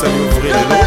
ça m'ouvrirait